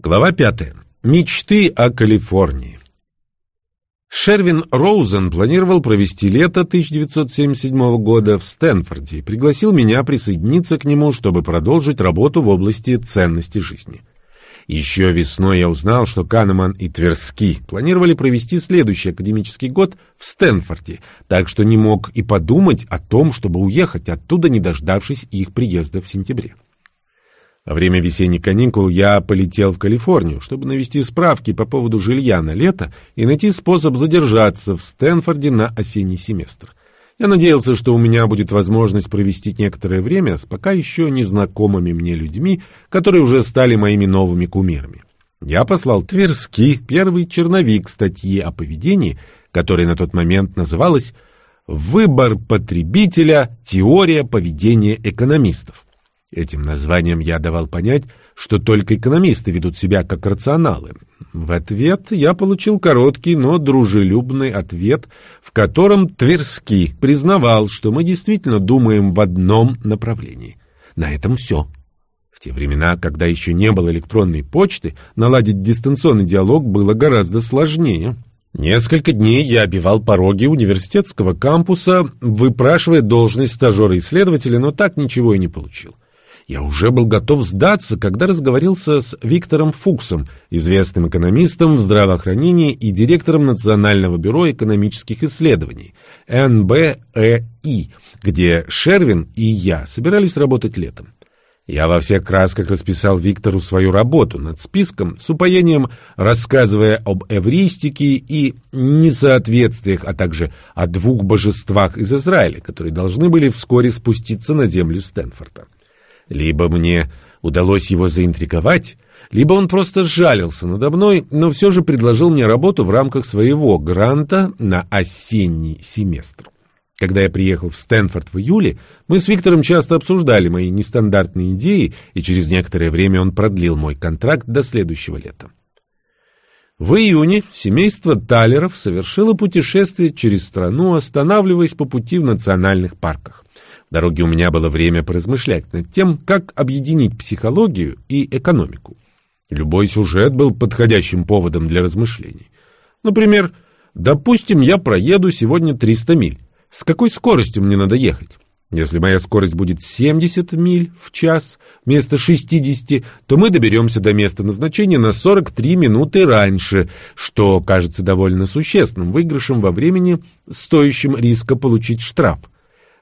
Глава пятая. Мечты о Калифорнии. Шервин Роузен планировал провести лето 1977 года в Стэнфорде и пригласил меня присоединиться к нему, чтобы продолжить работу в области ценности жизни. Еще весной я узнал, что Канеман и Тверски планировали провести следующий академический год в Стэнфорде, так что не мог и подумать о том, чтобы уехать оттуда, не дождавшись их приезда в сентябре. Во время весенних каникул я полетел в Калифорнию, чтобы навести справки по поводу жилья на лето и найти способ задержаться в Стэнфорде на осенний семестр. Я надеялся, что у меня будет возможность провести некоторое время с пока еще незнакомыми мне людьми, которые уже стали моими новыми кумирами. Я послал Тверски первый черновик статьи о поведении, которая на тот момент называлась «Выбор потребителя. Теория поведения экономистов». Этим названием я давал понять, что только экономисты ведут себя как рационалы. В ответ я получил короткий, но дружелюбный ответ, в котором Тверский признавал, что мы действительно думаем в одном направлении. На этом все. В те времена, когда еще не было электронной почты, наладить дистанционный диалог было гораздо сложнее. Несколько дней я обивал пороги университетского кампуса, выпрашивая должность стажера-исследователя, но так ничего и не получил. Я уже был готов сдаться, когда разговорился с Виктором Фуксом, известным экономистом в здравоохранении и директором Национального бюро экономических исследований, НБЭИ, где Шервин и я собирались работать летом. Я во всех красках расписал Виктору свою работу над списком, с упоением рассказывая об эвристике и несоответствиях, а также о двух божествах из Израиля, которые должны были вскоре спуститься на землю Стэнфорда. Либо мне удалось его заинтриговать, либо он просто сжалился надо мной, но все же предложил мне работу в рамках своего гранта на осенний семестр. Когда я приехал в Стэнфорд в июле, мы с Виктором часто обсуждали мои нестандартные идеи, и через некоторое время он продлил мой контракт до следующего лета. В июне семейство Талеров совершило путешествие через страну, останавливаясь по пути в национальных парках. В дороге у меня было время поразмышлять над тем, как объединить психологию и экономику. Любой сюжет был подходящим поводом для размышлений. Например, допустим, я проеду сегодня 300 миль. С какой скоростью мне надо ехать? Если моя скорость будет 70 миль в час вместо 60, то мы доберемся до места назначения на 43 минуты раньше, что кажется довольно существенным выигрышем во времени, стоящим риска получить штраф.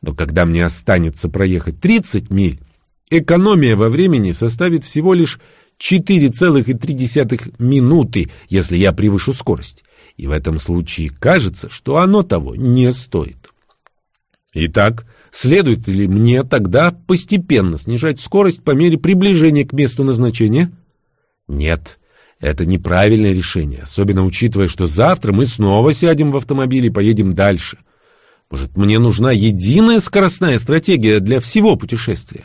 Но когда мне останется проехать 30 миль, экономия во времени составит всего лишь 4,3 минуты, если я превышу скорость. И в этом случае кажется, что оно того не стоит. Итак, следует ли мне тогда постепенно снижать скорость по мере приближения к месту назначения? Нет, это неправильное решение, особенно учитывая, что завтра мы снова сядем в автомобиль и поедем дальше – может, мне нужна единая скоростная стратегия для всего путешествия?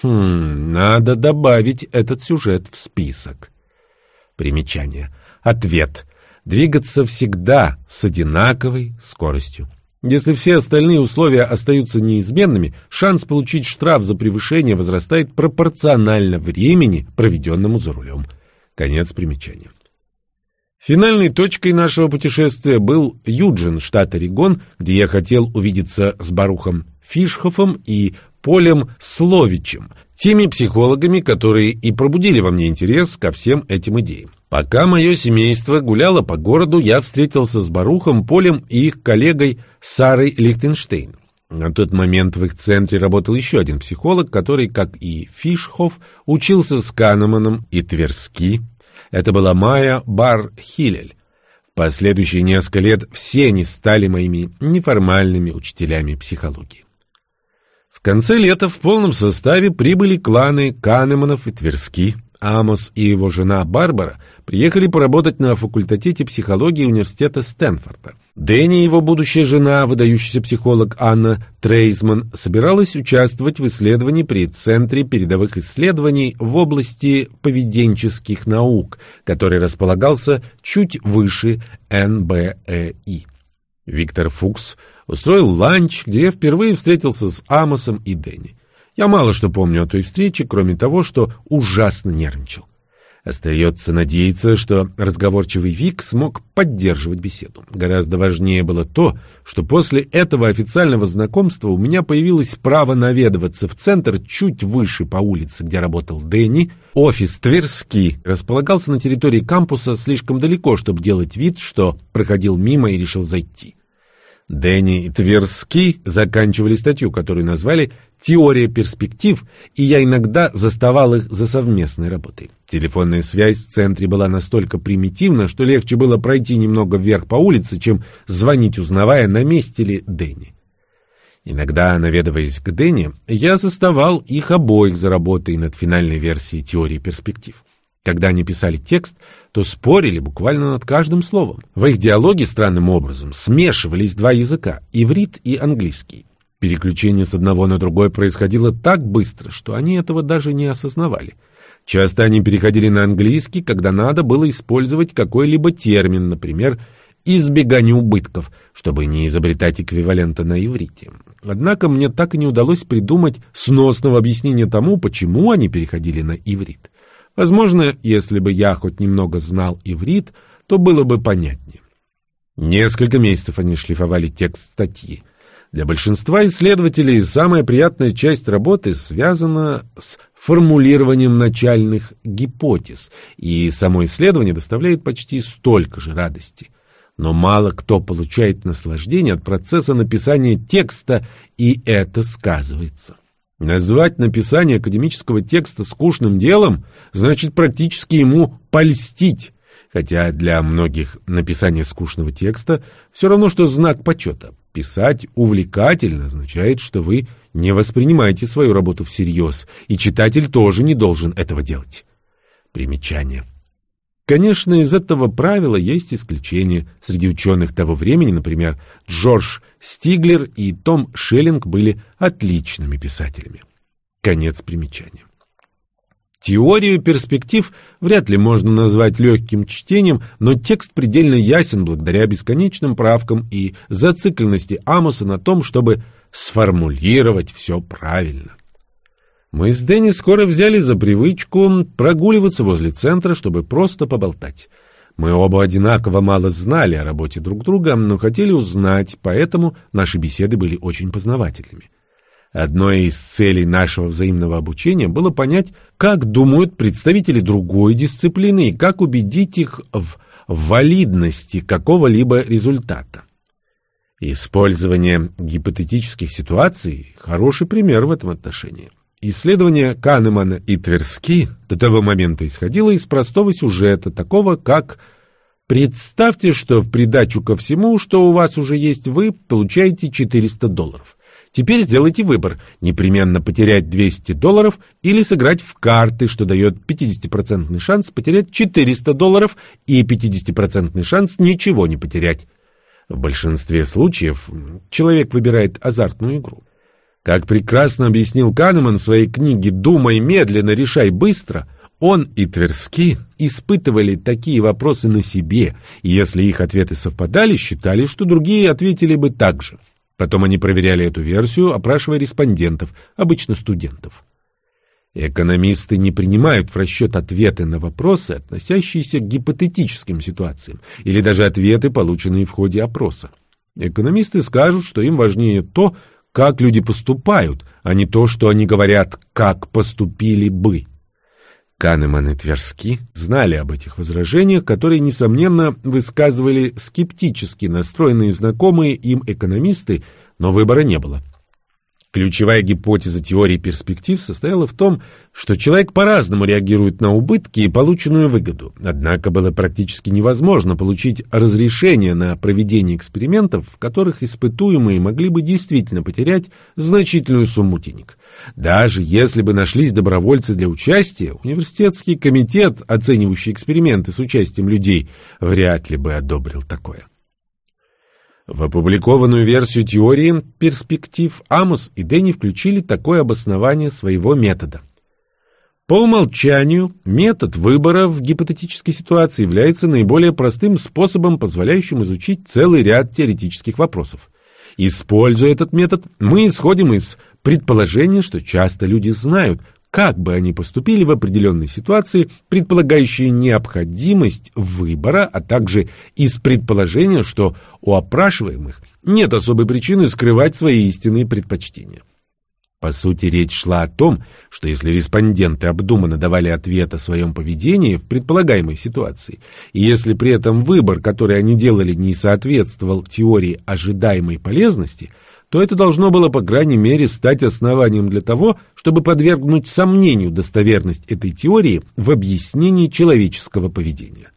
Хм, надо добавить этот сюжет в список. Примечание. Ответ. Двигаться всегда с одинаковой скоростью. Если все остальные условия остаются неизменными, шанс получить штраф за превышение возрастает пропорционально времени, проведенному за рулем. Конец примечания. Финальной точкой нашего путешествия был Юджин, штат Орегон, где я хотел увидеться с Барухом Фишхофом и Полем Словичем, теми психологами, которые и пробудили во мне интерес ко всем этим идеям. Пока мое семейство гуляло по городу, я встретился с Барухом, Полем и их коллегой Сарой Лихтенштейн. На тот момент в их центре работал еще один психолог, который, как и Фишхоф, учился с Канеманом и Тверски, это была Майя Бар-Хилель. В последующие несколько лет все они стали моими неформальными учителями психологии. В конце лета в полном составе прибыли кланы Канеманов и Тверски. Амос и его жена Барбара приехали поработать на факультете психологии университета Стэнфорда. Дэнни, его будущая жена, выдающийся психолог Анна Трейзман, собиралась участвовать в исследовании при Центре передовых исследований в области поведенческих наук, который располагался чуть выше НБЭИ. Виктор Фукс устроил ланч, где впервые встретился с Амосом и Дэнни. Я мало что помню о той встрече, кроме того, что ужасно нервничал. Остается надеяться, что разговорчивый Вик смог поддерживать беседу. Гораздо важнее было то, что после этого официального знакомства у меня появилось право наведываться в центр чуть выше по улице, где работал Дэнни. Офис Тверский располагался на территории кампуса слишком далеко, чтобы делать вид, что проходил мимо и решил зайти. Дэнни и Тверски заканчивали статью, которую назвали «Теория перспектив», и я иногда заставал их за совместной работой. Телефонная связь в центре была настолько примитивна, что легче было пройти немного вверх по улице, чем звонить, узнавая, на месте ли Дэнни. Иногда, наведываясь к Дэнни, я заставал их обоих за работой над финальной версией теории перспектив. Когда они писали текст, то спорили буквально над каждым словом. В их диалоге странным образом смешивались два языка — иврит и английский. Переключение с одного на другой происходило так быстро, что они этого даже не осознавали. Часто они переходили на английский, когда надо было использовать какой-либо термин, например, избегание убытков, чтобы не изобретать эквивалента на иврите. Однако мне так и не удалось придумать сносного объяснения тому, почему они переходили на иврит. Возможно, если бы я хоть немного знал иврит, то было бы понятнее. Несколько месяцев они шлифовали текст статьи. Для большинства исследователей самая приятная часть работы связана с формулированием начальных гипотез, и само исследование доставляет почти столько же радости. Но мало кто получает наслаждение от процесса написания текста, и это сказывается. Назвать написание академического текста скучным делом значит практически ему польстить, хотя для многих написание скучного текста все равно, что знак почета. Писать увлекательно означает, что вы не воспринимаете свою работу всерьез, и читатель тоже не должен этого делать. Примечание. Конечно, из этого правила есть исключения. Среди ученых того времени, например, Джордж Стиглер и Том Шеллинг были отличными писателями. Конец примечания. Теорию перспектив вряд ли можно назвать легким чтением, но текст предельно ясен благодаря бесконечным правкам и зацикленности Амоса на том, чтобы сформулировать все правильно. Мы с Дэнни скоро взяли за привычку прогуливаться возле центра, чтобы просто поболтать. Мы оба одинаково мало знали о работе друг друга, но хотели узнать, поэтому наши беседы были очень познавательными. Одной из целей нашего взаимного обучения было понять, как думают представители другой дисциплины и как убедить их в валидности какого-либо результата. Использование гипотетических ситуаций – хороший пример в этом отношении. Исследование Канемана и Тверски до того момента исходило из простого сюжета, такого как «Представьте, что в придачу ко всему, что у вас уже есть, вы получаете 400 долларов». Теперь сделайте выбор – непременно потерять 200 долларов или сыграть в карты, что дает 50% шанс потерять 400 долларов и 50% шанс ничего не потерять. В большинстве случаев человек выбирает азартную игру. Как прекрасно объяснил Канеман в своей книге «Думай медленно, решай быстро», он и Тверски испытывали такие вопросы на себе, и если их ответы совпадали, считали, что другие ответили бы так же. Потом они проверяли эту версию, опрашивая респондентов, обычно студентов. Экономисты не принимают в расчет ответы на вопросы, относящиеся к гипотетическим ситуациям, или даже ответы, полученные в ходе опроса. Экономисты скажут, что им важнее то, как люди поступают, а не то, что они говорят, как поступили бы. Канеман и Тверски знали об этих возражениях, которые, несомненно, высказывали скептически настроенные знакомые им экономисты, но выбора не было. Ключевая гипотеза теории перспектив состояла в том, что человек по-разному реагирует на убытки и полученную выгоду. Однако было практически невозможно получить разрешение на проведение экспериментов, в которых испытуемые могли бы действительно потерять значительную сумму денег. Даже если бы нашлись добровольцы для участия, университетский комитет, оценивающий эксперименты с участием людей, вряд ли бы одобрил такое. В опубликованную версию теории перспектив Амос и Дэнни включили такое обоснование своего метода. По умолчанию, метод выбора в гипотетической ситуации является наиболее простым способом, позволяющим изучить целый ряд теоретических вопросов. Используя этот метод, мы исходим из предположения, что часто люди знают, как бы они поступили в определенной ситуации, предполагающей необходимость выбора, а также из предположения, что у опрашиваемых нет особой причины скрывать свои истинные предпочтения. По сути, речь шла о том, что если респонденты обдуманно давали ответ о своем поведении в предполагаемой ситуации, и если при этом выбор, который они делали, не соответствовал теории ожидаемой полезности, то это должно было, по крайней мере, стать основанием для того, чтобы подвергнуть сомнению достоверность этой теории в объяснении человеческого поведения.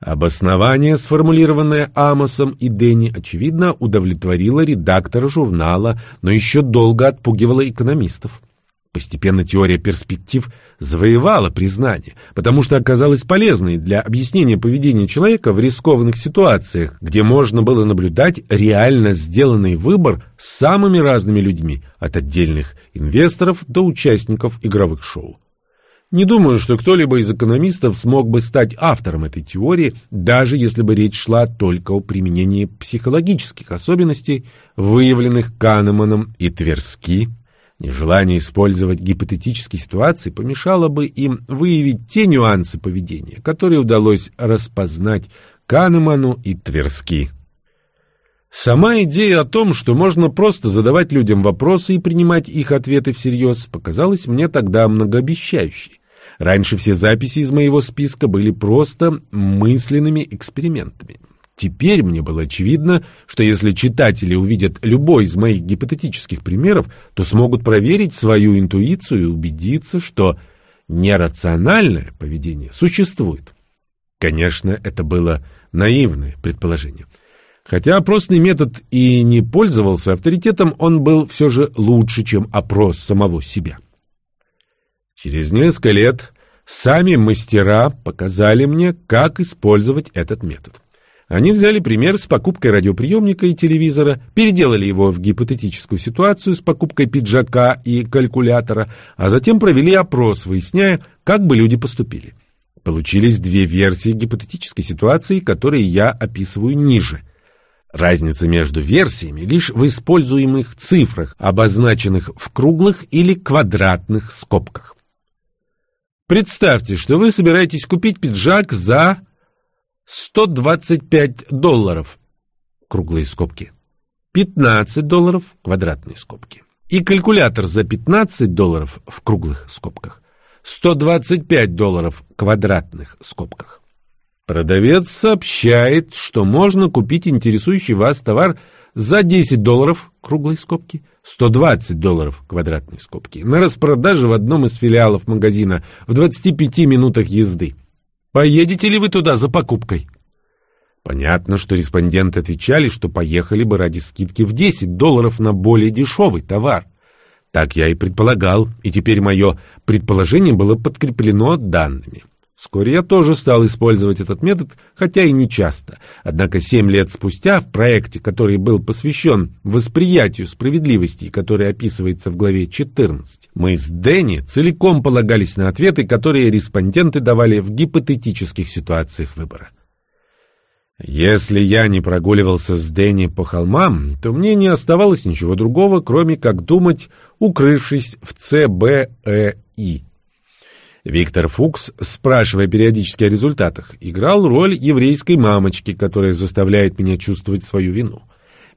Обоснование, сформулированное Амосом и Дэнни, очевидно, удовлетворило редактора журнала, но еще долго отпугивало экономистов. Постепенно теория перспектив завоевала признание, потому что оказалась полезной для объяснения поведения человека в рискованных ситуациях, где можно было наблюдать реально сделанный выбор с самыми разными людьми, от отдельных инвесторов до участников игровых шоу. Не думаю, что кто-либо из экономистов смог бы стать автором этой теории, даже если бы речь шла только о применении психологических особенностей, выявленных Канеманом и Тверски. Нежелание использовать гипотетические ситуации помешало бы им выявить те нюансы поведения, которые удалось распознать Канеману и Тверски. Сама идея о том, что можно просто задавать людям вопросы и принимать их ответы всерьез, показалась мне тогда многообещающей. Раньше все записи из моего списка были просто мысленными экспериментами. Теперь мне было очевидно, что если читатели увидят любой из моих гипотетических примеров, то смогут проверить свою интуицию и убедиться, что нерациональное поведение существует. Конечно, это было наивное предположение. Хотя опросный метод и не пользовался авторитетом, он был все же лучше, чем опрос самого себя. Через несколько лет сами мастера показали мне, как использовать этот метод. Они взяли пример с покупкой радиоприемника и телевизора, переделали его в гипотетическую ситуацию с покупкой пиджака и калькулятора, а затем провели опрос, выясняя, как бы люди поступили. Получились две версии гипотетической ситуации, которые я описываю ниже – Разница между версиями лишь в используемых цифрах, обозначенных в круглых или квадратных скобках. Представьте, что вы собираетесь купить пиджак за 125 долларов, круглые скобки, 15 долларов, квадратные скобки, и калькулятор за 15 долларов в круглых скобках, 125 долларов, квадратных скобках. Продавец сообщает, что можно купить интересующий вас товар за 10 долларов, круглые скобки, 120 долларов, квадратные скобки, на распродаже в одном из филиалов магазина в 25 минутах езды. Поедете ли вы туда за покупкой? Понятно, что респонденты отвечали, что поехали бы ради скидки в 10 долларов на более дешевый товар. Так я и предполагал, и теперь мое предположение было подкреплено данными. Вскоре я тоже стал использовать этот метод, хотя и не часто. Однако семь лет спустя в проекте, который был посвящен восприятию справедливости, который описывается в главе 14, мы с Дэнни целиком полагались на ответы, которые респонденты давали в гипотетических ситуациях выбора. Если я не прогуливался с Дэнни по холмам, то мне не оставалось ничего другого, кроме как думать, укрывшись в ЦБЭИ. Виктор Фукс, спрашивая периодически о результатах, играл роль еврейской мамочки, которая заставляет меня чувствовать свою вину.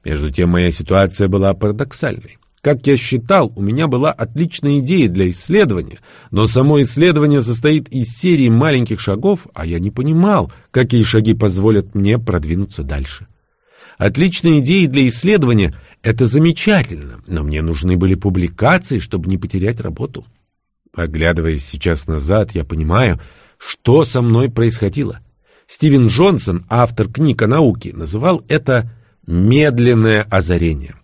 Между тем, моя ситуация была парадоксальной. Как я считал, у меня была отличная идея для исследования, но само исследование состоит из серии маленьких шагов, а я не понимал, какие шаги позволят мне продвинуться дальше. Отличные идеи для исследования — это замечательно, но мне нужны были публикации, чтобы не потерять работу. Оглядываясь сейчас назад, я понимаю, что со мной происходило. Стивен Джонсон, автор книг о науке, называл это «медленное озарение».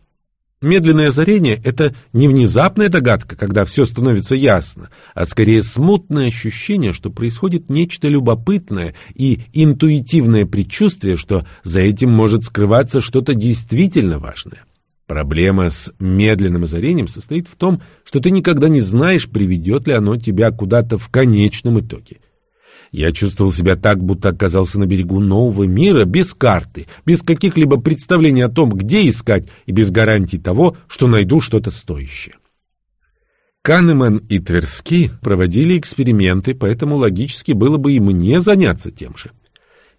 Медленное озарение — это не внезапная догадка, когда все становится ясно, а скорее смутное ощущение, что происходит нечто любопытное и интуитивное предчувствие, что за этим может скрываться что-то действительно важное. Проблема с медленным озарением состоит в том, что ты никогда не знаешь, приведет ли оно тебя куда-то в конечном итоге. Я чувствовал себя так, будто оказался на берегу нового мира без карты, без каких-либо представлений о том, где искать, и без гарантий того, что найду что-то стоящее. Канеман и Тверски проводили эксперименты, поэтому логически было бы и мне заняться тем же.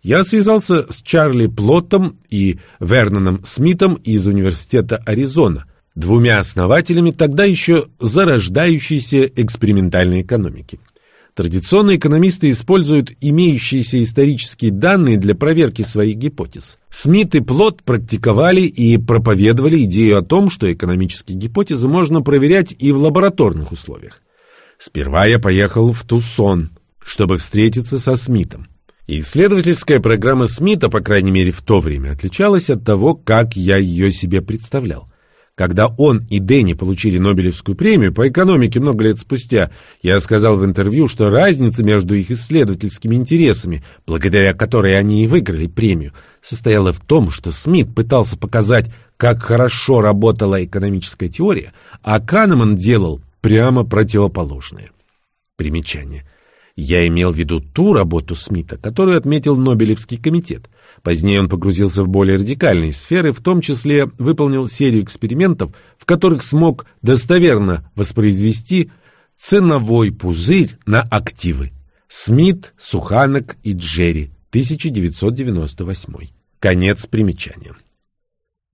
Я связался с Чарли Плоттом и Верноном Смитом из Университета Аризона, двумя основателями тогда еще зарождающейся экспериментальной экономики. Традиционно экономисты используют имеющиеся исторические данные для проверки своих гипотез. Смит и Плот практиковали и проповедовали идею о том, что экономические гипотезы можно проверять и в лабораторных условиях. Сперва я поехал в Тусон, чтобы встретиться со Смитом. Исследовательская программа Смита, по крайней мере в то время, отличалась от того, как я ее себе представлял. Когда он и Дэнни получили Нобелевскую премию по экономике много лет спустя, я сказал в интервью, что разница между их исследовательскими интересами, благодаря которой они и выиграли премию, состояла в том, что Смит пытался показать, как хорошо работала экономическая теория, а Канеман делал прямо противоположное. Примечание. Я имел в виду ту работу Смита, которую отметил Нобелевский комитет. Позднее он погрузился в более радикальные сферы, в том числе выполнил серию экспериментов, в которых смог достоверно воспроизвести ценовой пузырь на активы. Смит, Суханок и Джерри, 1998. Конец примечания.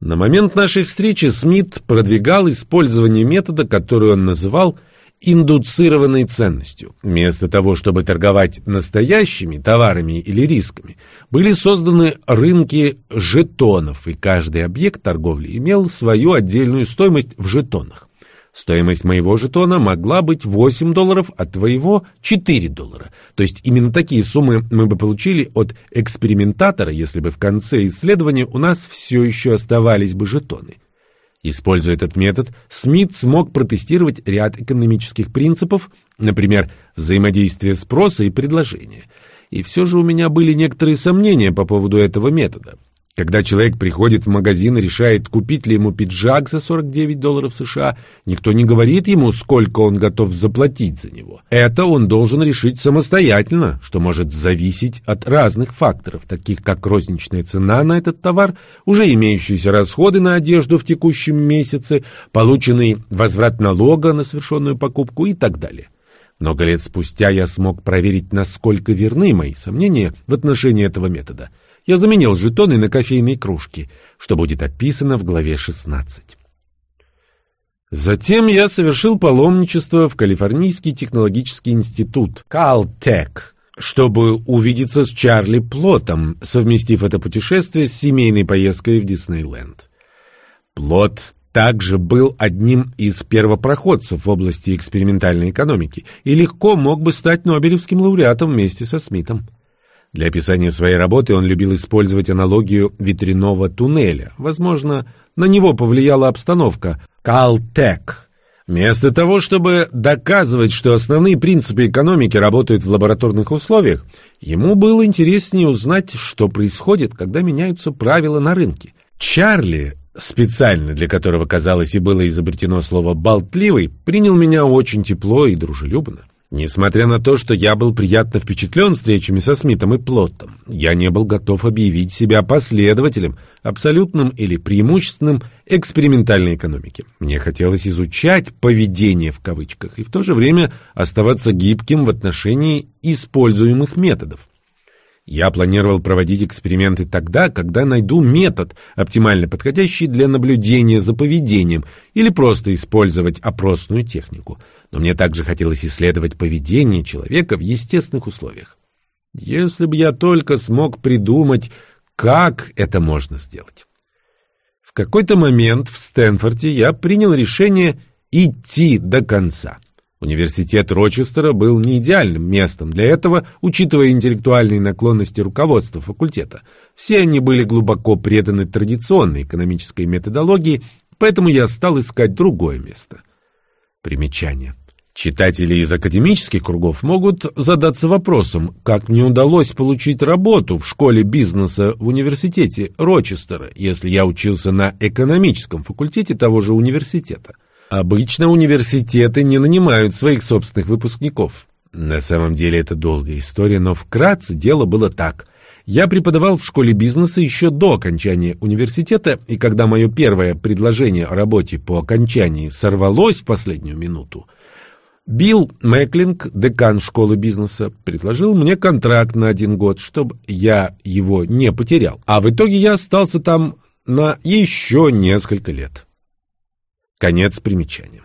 На момент нашей встречи Смит продвигал использование метода, который он называл – индуцированной ценностью. Вместо того, чтобы торговать настоящими товарами или рисками, были созданы рынки жетонов, и каждый объект торговли имел свою отдельную стоимость в жетонах. Стоимость моего жетона могла быть 8 долларов, а твоего 4 доллара. То есть именно такие суммы мы бы получили от экспериментатора, если бы в конце исследования у нас все еще оставались бы жетоны. Используя этот метод, Смит смог протестировать ряд экономических принципов, например, взаимодействие спроса и предложения. И все же у меня были некоторые сомнения по поводу этого метода. Когда человек приходит в магазин и решает, купить ли ему пиджак за 49 долларов США, никто не говорит ему, сколько он готов заплатить за него. Это он должен решить самостоятельно, что может зависеть от разных факторов, таких как розничная цена на этот товар, уже имеющиеся расходы на одежду в текущем месяце, полученный возврат налога на совершенную покупку и так далее. Много лет спустя я смог проверить, насколько верны мои сомнения в отношении этого метода – я заменил жетоны на кофейные кружки, что будет описано в главе 16. Затем я совершил паломничество в Калифорнийский технологический институт Caltech, чтобы увидеться с Чарли Плотом, совместив это путешествие с семейной поездкой в Диснейленд. Плот также был одним из первопроходцев в области экспериментальной экономики и легко мог бы стать Нобелевским лауреатом вместе со Смитом. Для описания своей работы он любил использовать аналогию ветряного туннеля. Возможно, на него повлияла обстановка. Калтек. Вместо того, чтобы доказывать, что основные принципы экономики работают в лабораторных условиях, ему было интереснее узнать, что происходит, когда меняются правила на рынке. Чарли, специально для которого, казалось, и было изобретено слово «болтливый», принял меня очень тепло и дружелюбно. Несмотря на то, что я был приятно впечатлен встречами со Смитом и Плоттом, я не был готов объявить себя последователем, абсолютным или преимущественным экспериментальной экономики. Мне хотелось изучать «поведение» в кавычках и в то же время оставаться гибким в отношении используемых методов. Я планировал проводить эксперименты тогда, когда найду метод, оптимально подходящий для наблюдения за поведением, или просто использовать опросную технику. Но мне также хотелось исследовать поведение человека в естественных условиях. Если бы я только смог придумать, как это можно сделать. В какой-то момент в Стэнфорде я принял решение идти до конца. Университет Рочестера был не идеальным местом для этого, учитывая интеллектуальные наклонности руководства факультета. Все они были глубоко преданы традиционной экономической методологии, поэтому я стал искать другое место. Примечание. Читатели из академических кругов могут задаться вопросом, как мне удалось получить работу в школе бизнеса в университете Рочестера, если я учился на экономическом факультете того же университета. Обычно университеты не нанимают своих собственных выпускников. На самом деле это долгая история, но вкратце дело было так. Я преподавал в школе бизнеса еще до окончания университета, и когда мое первое предложение о работе по окончании сорвалось в последнюю минуту, Билл Мэклинг, декан школы бизнеса, предложил мне контракт на один год, чтобы я его не потерял. А в итоге я остался там на еще несколько лет. Конец примечания.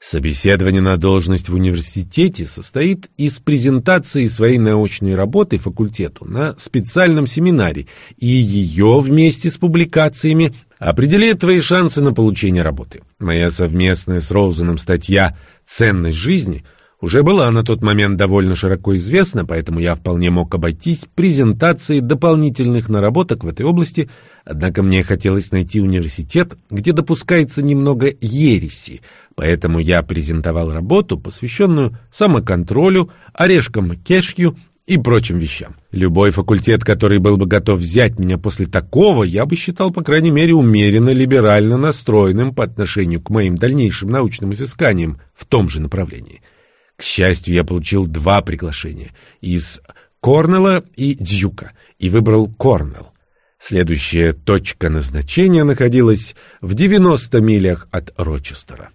Собеседование на должность в университете состоит из презентации своей научной работы факультету на специальном семинаре, и ее вместе с публикациями определит твои шансы на получение работы. Моя совместная с Роузеном статья «Ценность жизни» уже была на тот момент довольно широко известна, поэтому я вполне мог обойтись презентацией дополнительных наработок в этой области, однако мне хотелось найти университет, где допускается немного ереси, поэтому я презентовал работу, посвященную самоконтролю, орешкам кешью и прочим вещам. Любой факультет, который был бы готов взять меня после такого, я бы считал, по крайней мере, умеренно либерально настроенным по отношению к моим дальнейшим научным изысканиям в том же направлении. К счастью, я получил два приглашения из Корнелла и Дьюка и выбрал Корнелл. Следующая точка назначения находилась в 90 милях от Рочестера.